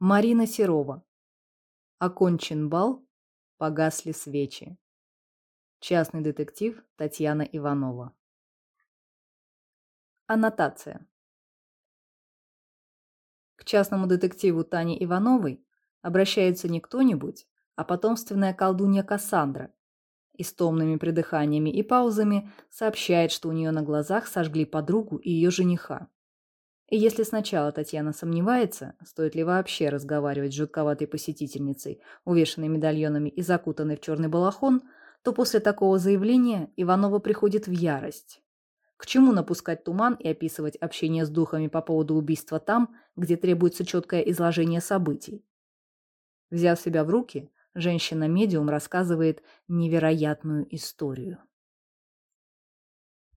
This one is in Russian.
Марина Серова. Окончен бал, погасли свечи. Частный детектив Татьяна Иванова. Аннотация. К частному детективу Тане Ивановой обращается не кто-нибудь, а потомственная колдунья Кассандра, и с томными придыханиями и паузами сообщает, что у нее на глазах сожгли подругу и ее жениха. И если сначала Татьяна сомневается, стоит ли вообще разговаривать с жутковатой посетительницей, увешанной медальонами и закутанной в черный балахон, то после такого заявления Иванова приходит в ярость. К чему напускать туман и описывать общение с духами по поводу убийства там, где требуется четкое изложение событий? Взяв себя в руки, женщина-медиум рассказывает невероятную историю.